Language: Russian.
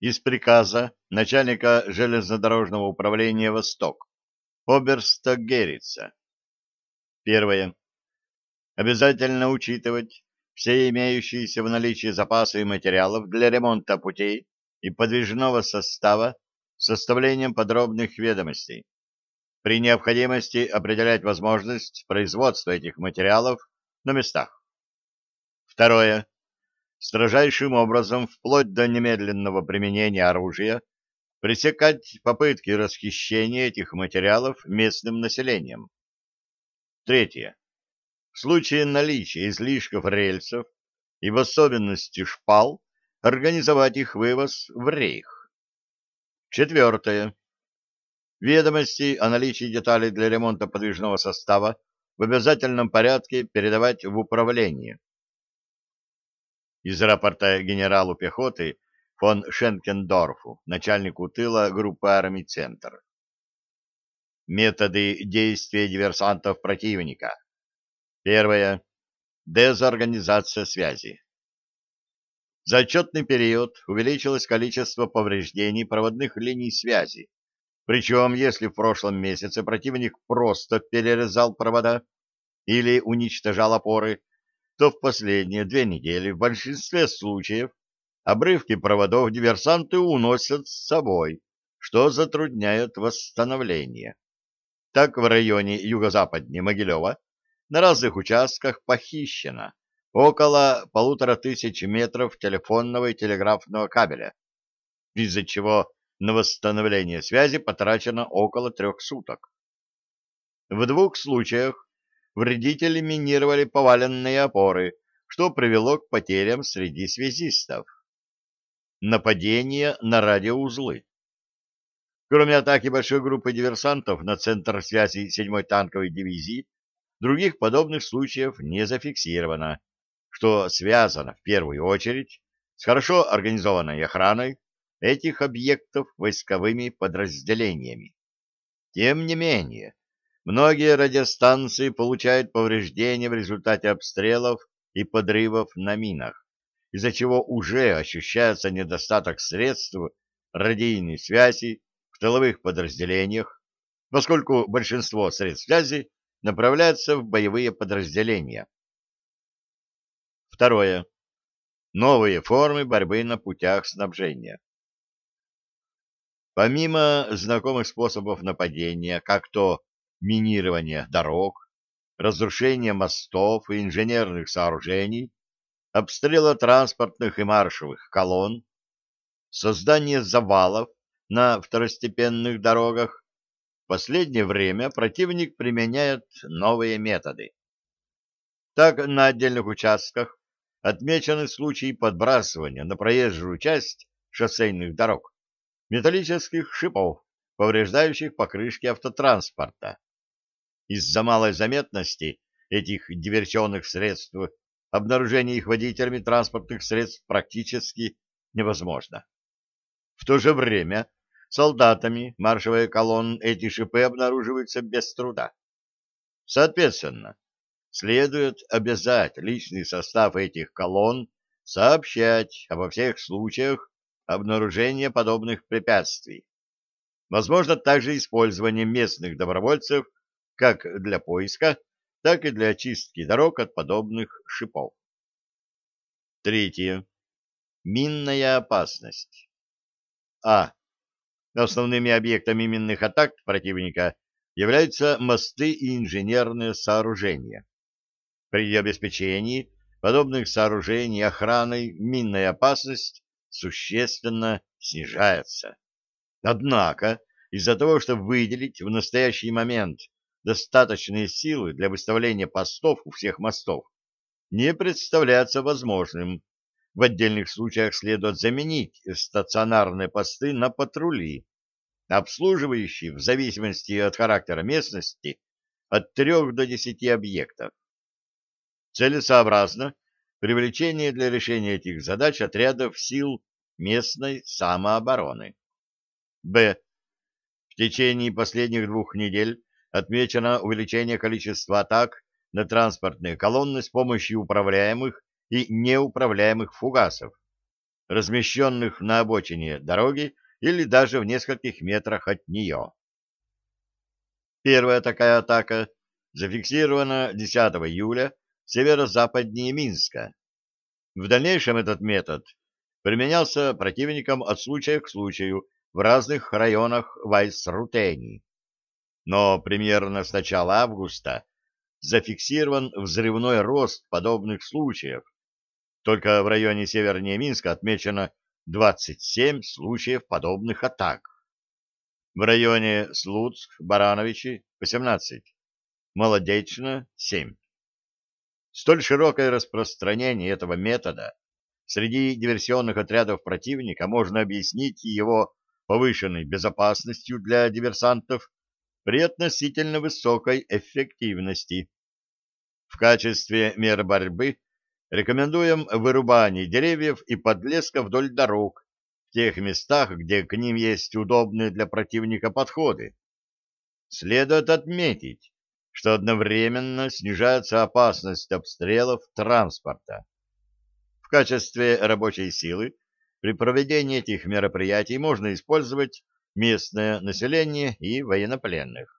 из приказа начальника железнодорожного управления «Восток» Оберста Герица. Первое. Обязательно учитывать все имеющиеся в наличии запасы материалов для ремонта путей и подвижного состава с составлением подробных ведомостей. При необходимости определять возможность производства этих материалов на местах. Второе строжайшим образом, вплоть до немедленного применения оружия, пресекать попытки расхищения этих материалов местным населением. Третье. В случае наличия излишков рельсов и в особенности шпал, организовать их вывоз в рейх. Четвертое. Ведомости о наличии деталей для ремонта подвижного состава в обязательном порядке передавать в управление из рапорта генералу пехоты фон Шенкендорфу, начальнику тыла группы армий «Центр». Методы действия диверсантов противника. Первое. Дезорганизация связи. За отчетный период увеличилось количество повреждений проводных линий связи. Причем, если в прошлом месяце противник просто перерезал провода или уничтожал опоры, то в последние две недели в большинстве случаев обрывки проводов диверсанты уносят с собой, что затрудняет восстановление. Так в районе юго-западнее Могилева на разных участках похищено около полутора тысяч метров телефонного и телеграфного кабеля, из-за чего на восстановление связи потрачено около трех суток. В двух случаях вредители минировали поваленные опоры, что привело к потерям среди связистов. Нападение на радиоузлы. Кроме атаки большой группы диверсантов на центр связи 7-й танковой дивизии, других подобных случаев не зафиксировано, что связано в первую очередь с хорошо организованной охраной этих объектов войсковыми подразделениями. Тем не менее, Многие радиостанции получают повреждения в результате обстрелов и подрывов на минах, из-за чего уже ощущается недостаток средств радийной связи в тыловых подразделениях, поскольку большинство средств связи направляется в боевые подразделения. Второе. Новые формы борьбы на путях снабжения. Помимо знакомых способов нападения, как то минирования дорог, разрушения мостов и инженерных сооружений, обстрела транспортных и маршевых колонн, создание завалов на второстепенных дорогах, в последнее время противник применяет новые методы. Так, на отдельных участках отмечены случаи подбрасывания на проезжую часть шоссейных дорог металлических шипов, повреждающих покрышки автотранспорта. Из-за малой заметности этих диверсионных средств обнаружение их водителями транспортных средств практически невозможно. В то же время солдатами маршевой колонн эти шипы обнаруживаются без труда. Соответственно, следует обязать личный состав этих колонн сообщать обо всех случаях обнаружения подобных препятствий. Возможно также использование местных добровольцев как для поиска, так и для очистки дорог от подобных шипов. Третье. Минная опасность. А. Основными объектами минных атак противника являются мосты и инженерные сооружения. При обеспечении подобных сооружений охраной минная опасность существенно снижается. Однако, из-за того, чтобы выделить в настоящий момент достаточные силы для выставления постов у всех мостов не представляется возможным. В отдельных случаях следует заменить стационарные посты на патрули, обслуживающие в зависимости от характера местности от 3 до 10 объектов. Целесообразно привлечение для решения этих задач отрядов сил местной самообороны. Б. В течение последних двух недель отмечено увеличение количества атак на транспортные колонны с помощью управляемых и неуправляемых фугасов. размещенных на обочине дороги или даже в нескольких метрах от нее. Первая такая атака зафиксирована 10 июля северо-западнее Минска. В дальнейшем этот метод применялся противником от случая к случаю в разных районах Вайсрутени. Но примерно с начала августа зафиксирован взрывной рост подобных случаев. Только в районе севернее Минска отмечено 27 случаев подобных атак. В районе Слуцк, Барановичи – 18, Молодечно – 7. Столь широкое распространение этого метода среди диверсионных отрядов противника можно объяснить его повышенной безопасностью для диверсантов при относительно высокой эффективности. В качестве мер борьбы рекомендуем вырубание деревьев и подлеска вдоль дорог в тех местах, где к ним есть удобные для противника подходы. Следует отметить, что одновременно снижается опасность обстрелов транспорта. В качестве рабочей силы при проведении этих мероприятий можно использовать местное население и военнопленных.